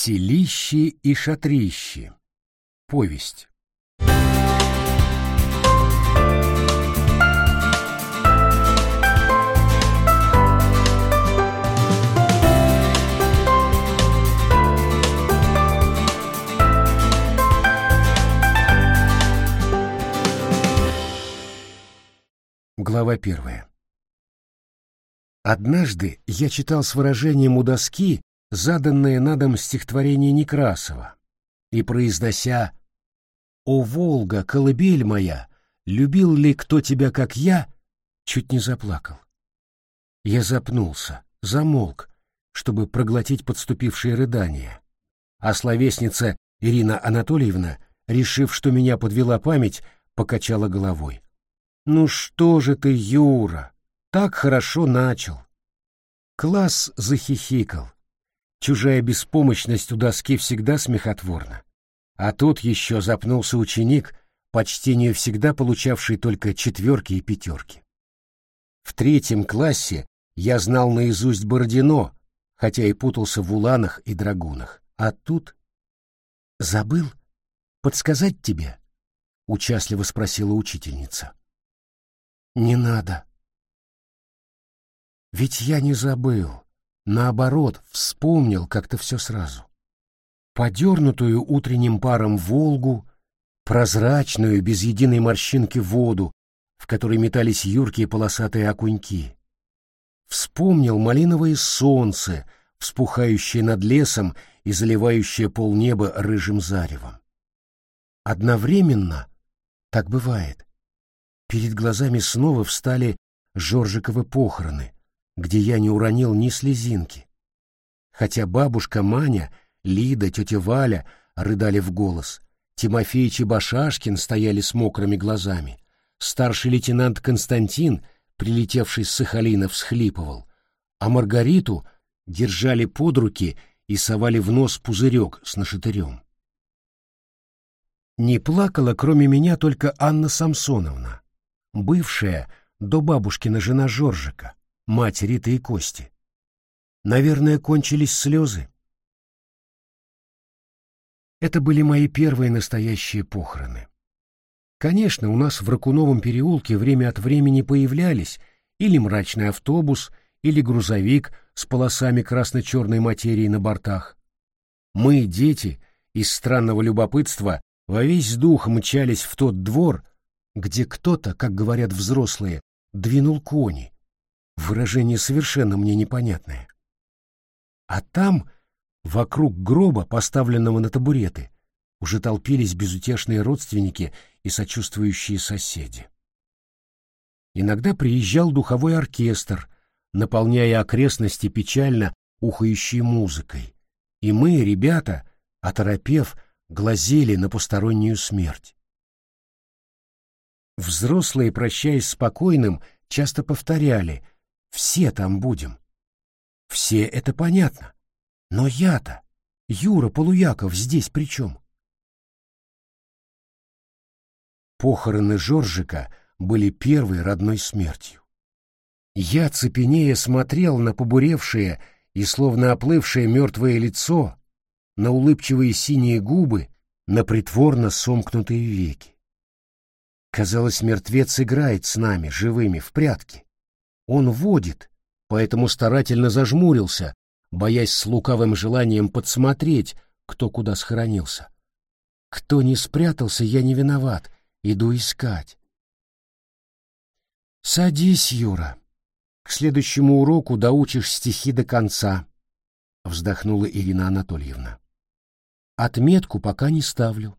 Селищи и шатрищи. Повесть. Глава первая. Однажды я читал с выражением у доски заданное на дом стихотворение Некрасова, и, произнося «О, Волга, колыбель моя, любил ли кто тебя, как я?» чуть не заплакал. Я запнулся, замолк, чтобы проглотить подступившие рыдания, а словесница Ирина Анатольевна, решив, что меня подвела память, покачала головой. «Ну что же ты, Юра, так хорошо начал!» Класс захихикал, Чужая беспомощность у доски всегда смехотворна. А тут еще запнулся ученик, по чтению всегда получавший только четверки и пятерки. В третьем классе я знал наизусть Бородино, хотя и путался в уланах и драгунах. А тут... «Забыл? Подсказать тебе?» — участливо спросила учительница. «Не надо». «Ведь я не забыл. Наоборот, вспомнил как-то все сразу. Подернутую утренним паром Волгу, прозрачную, без единой морщинки воду, в которой метались юркие полосатые окуньки. Вспомнил малиновое солнце, вспухающее над лесом и заливающее полнеба рыжим заревом. Одновременно, так бывает, перед глазами снова встали Жоржиковы похороны, где я не уронил ни слезинки. Хотя бабушка Маня, Лида, тетя Валя рыдали в голос, Тимофеич и Башашкин стояли с мокрыми глазами, старший лейтенант Константин, прилетевший с Сахалина, всхлипывал, а Маргариту держали под руки и совали в нос пузырек с нашатырем. Не плакала, кроме меня, только Анна Самсоновна, бывшая до бабушкина жена Жоржика, мать Риты и Кости. Наверное, кончились слезы. Это были мои первые настоящие похороны. Конечно, у нас в Ракуновом переулке время от времени появлялись или мрачный автобус, или грузовик с полосами красно-черной материи на бортах. Мы, дети, из странного любопытства, во весь дух мчались в тот двор, где кто-то, как говорят взрослые, двинул кони, Выражение совершенно мне непонятное. А там, вокруг гроба, поставленного на табуреты, уже толпились безутешные родственники и сочувствующие соседи. Иногда приезжал духовой оркестр, наполняя окрестности печально ухающей музыкой, и мы, ребята, оторопев, глазели на постороннюю смерть. Взрослые, прощаясь спокойным, часто повторяли — все там будем. Все это понятно. Но я-то, Юра Полуяков, здесь при чем? Похороны Жоржика были первой родной смертью. Я, цепенея, смотрел на побуревшее и словно оплывшее мертвое лицо, на улыбчивые синие губы, на притворно сомкнутые веки. Казалось, мертвец играет с нами, живыми, в прятки. Он водит, поэтому старательно зажмурился, боясь с лукавым желанием подсмотреть, кто куда схоронился. Кто не спрятался, я не виноват, иду искать. Садись, Юра. К следующему уроку доучишь стихи до конца, вздохнула Ирина Анатольевна. Отметку пока не ставлю.